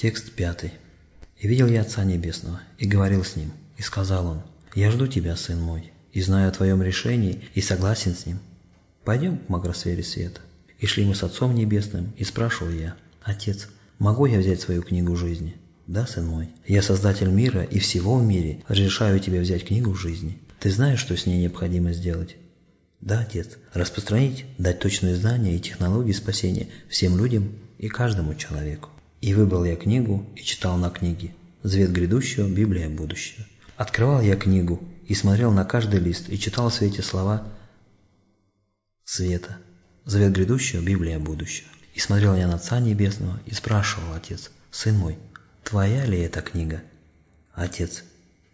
Текст пятый. «И видел я Отца Небесного, и говорил с Ним, и сказал Он, «Я жду Тебя, Сын мой, и знаю о Твоем решении, и согласен с Ним. Пойдем к макросфере света». И шли мы с Отцом Небесным, и спрашивал я, «Отец, могу я взять свою книгу жизни?» «Да, сын мой, я создатель мира и всего в мире, разрешаю тебе взять книгу жизни. Ты знаешь, что с ней необходимо сделать?» «Да, отец, распространить, дать точные знания и технологии спасения всем людям и каждому человеку». И выбрал я книгу и читал на книге. Завет грядущего, Библия будущего. Открывал я книгу и смотрел на каждый лист и читал в свете слова света. Завет грядущего, Библия будущего. И смотрел я на Отца Небесного и спрашивал Отец, «Сын мой, твоя ли эта книга?» «Отец,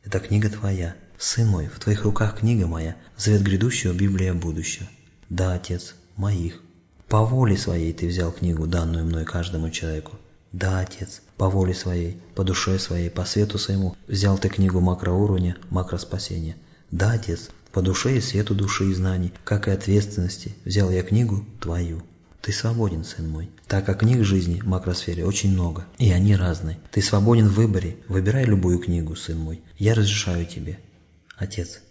это книга твоя. Сын мой, в твоих руках книга моя, завет грядущего, Библия будущего». «Да, Отец, моих. По воле своей ты взял книгу, данную мной каждому человеку. Да, Отец, по воле своей, по душе своей, по свету своему взял ты книгу макроуровня, макроспасения. Да, Отец, по душе и свету души и знаний, как и ответственности, взял я книгу твою. Ты свободен, сын мой, так как книг жизни в макросфере очень много, и они разные. Ты свободен в выборе, выбирай любую книгу, сын мой, я разрешаю тебе. Отец,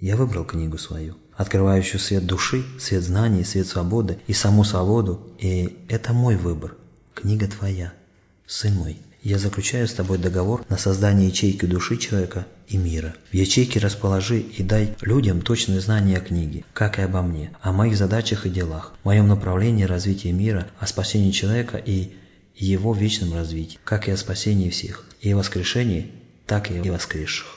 я выбрал книгу свою, открывающую свет души, свет знаний, свет свободы и саму свободу, и это мой выбор. Книга твоя. Сын мой, я заключаю с тобой договор на создание ячейки души человека и мира. В ячейке расположи и дай людям точные знания о книге, как и обо мне, о моих задачах и делах, моем направлении развития мира, о спасении человека и его вечном развитии, как и о спасении всех, и о воскрешении, так и о воскресших.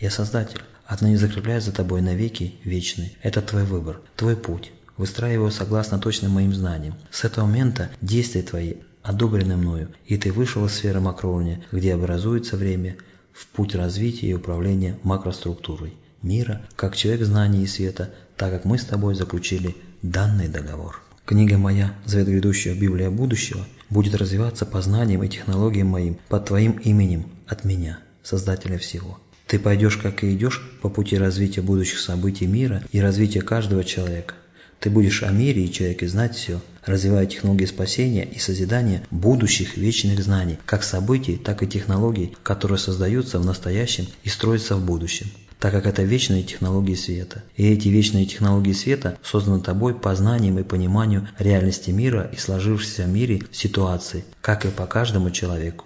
Я Создатель, отныне закрепляю за тобой навеки вечный. Это твой выбор, твой путь, выстраиваю согласно точным моим знаниям. С этого момента действия твои одобрены мною, и ты вышел из сферы макроуровня, где образуется время, в путь развития и управления макроструктурой мира, как человек знаний и света, так как мы с тобой заключили данный договор. Книга моя «Завет грядущего. Библия будущего» будет развиваться по знаниям и технологиям моим, под твоим именем, от меня, Создателя всего. Ты пойдешь, как и идешь, по пути развития будущих событий мира и развития каждого человека. Ты будешь о мире и человеке знать все, развивая технологии спасения и созидания будущих вечных знаний, как событий, так и технологий, которые создаются в настоящем и строятся в будущем так как это вечные технологии света. И эти вечные технологии света созданы тобой по знаниям и пониманию реальности мира и сложившейся в мире ситуации, как и по каждому человеку.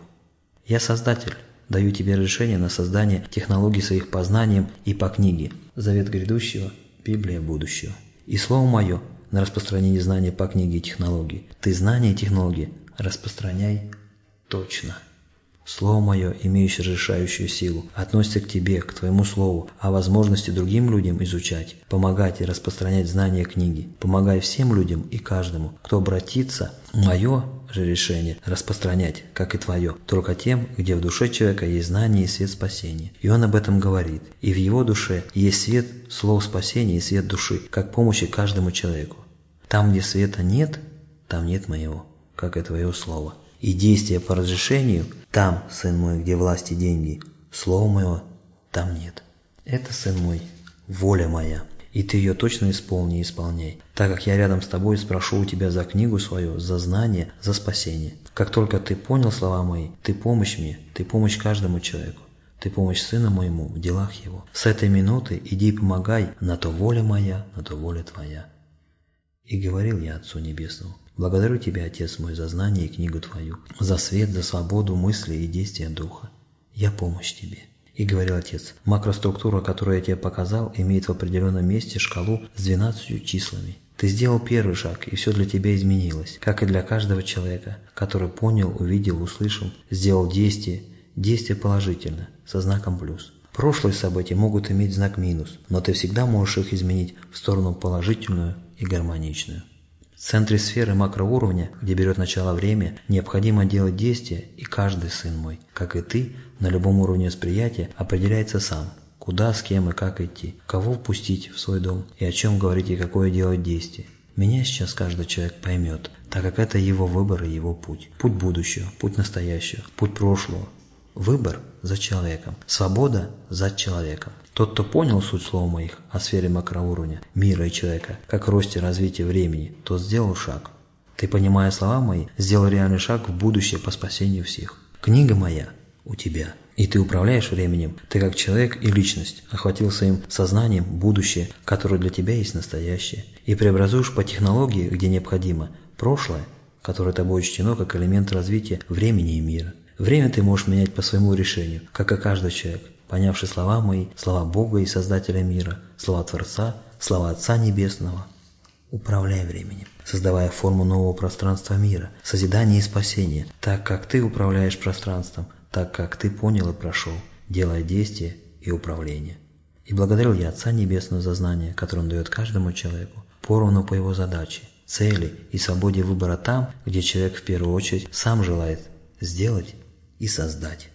Я Создатель, даю тебе решение на создание технологий своих по знаниям и по книге. Завет грядущего, Библия будущего и слово мое на распространение знания по книге и технологии. Ты знания и технологии распространяй точно. Слово мое, имеющее решающую силу, относится к тебе, к твоему слову, о возможности другим людям изучать, помогать и распространять знания книги. Помогай всем людям и каждому, кто обратится, мое же решение распространять, как и твое, только тем, где в душе человека есть знание и свет спасения. И он об этом говорит. И в его душе есть свет слов спасения и свет души, как помощи каждому человеку. Там, где света нет, там нет моего, как и твое слово и действия по разрешению, там, сын мой, где власти деньги, слова моего там нет. Это, сын мой, воля моя, и ты ее точно исполни и исполняй, так как я рядом с тобой спрошу у тебя за книгу свою, за знание, за спасение. Как только ты понял слова мои, ты помощь мне, ты помощь каждому человеку. Ты помощь сыну моему в делах его. С этой минуты иди и помогай, на то воля моя, на то воля твоя. И говорил я Отцу Небесному, благодарю Тебя, Отец мой, за знание и книгу Твою, за свет, за свободу мысли и действия Духа. Я помощь Тебе. И говорил Отец, макроструктура, которую я тебе показал, имеет в определенном месте шкалу с 12 числами. Ты сделал первый шаг, и все для тебя изменилось, как и для каждого человека, который понял, увидел, услышал, сделал действие, действие положительно, со знаком плюс. Прошлые события могут иметь знак минус, но ты всегда можешь их изменить в сторону положительную и гармоничную. В центре сферы макроуровня, где берет начало время, необходимо делать действия, и каждый сын мой, как и ты, на любом уровне восприятия определяется сам, куда, с кем и как идти, кого впустить в свой дом и о чем говорить и какое делать действие. Меня сейчас каждый человек поймет, так как это его выбор и его путь. Путь будущего, путь настоящего, путь прошлого, Выбор за человеком, свобода за человеком. Тот, кто понял суть слов моих о сфере макроуровня, мира и человека, как росте развития времени, тот сделал шаг. Ты, понимая слова мои, сделал реальный шаг в будущее по спасению всех. Книга моя у тебя. И ты управляешь временем. Ты как человек и личность охватил своим сознанием будущее, которое для тебя есть настоящее. И преобразуешь по технологии, где необходимо, прошлое, которое тобой учтено как элемент развития времени и мира. Время ты можешь менять по своему решению, как и каждый человек, понявший слова мои, слова Бога и Создателя мира, слова Творца, слова Отца Небесного. Управляй временем, создавая форму нового пространства мира, созидания и спасения, так как ты управляешь пространством, так как ты понял и прошел, делая действия и управление. И благодарил я Отца Небесного за знание, которое Он дает каждому человеку, поровну по его задаче, цели и свободе выбора там, где человек в первую очередь сам желает сделать и создать.